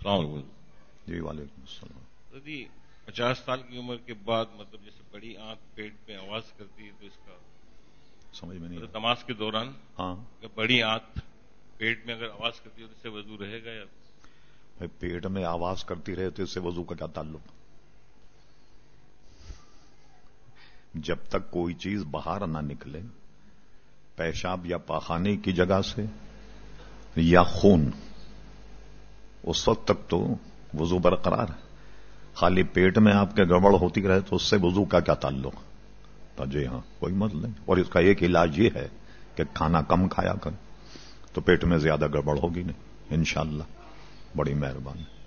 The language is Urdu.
السلام علیکم۔ جی وعلیکم السلام۔ جی پچاس سال کی عمر کے بعد مطلب جیسے بڑی آنکھ پیٹ میں آواز کرتی ہے تو اس کا سمجھ میں نہیں نماز کے دوران ہاں۔ بڑی آنکھ پیٹ میں اگر آواز کرتی ہے تو اس سے وضو رہے گا یا؟ پیٹ میں آواز کرتی رہے تو اس سے وضو کا کیا تعلق؟ جب تک کوئی چیز باہر نہ نکلے پیشاب یا پاخانے کی جگہ سے یا خون اس وقت تک تو وضو برقرار ہے۔ خالی پیٹ میں آپ کے گڑبڑ ہوتی رہے تو اس سے وضو کا کیا تعلق؟ تو جی ہاں کوئی مت نہیں۔ اور اس کا ایک علاج یہ ہے کہ کھانا کم کھایا کر تو پیٹ میں زیادہ گڑبڑ ہوگی نہیں، انشاءاللہ۔ بڑی مہربانی۔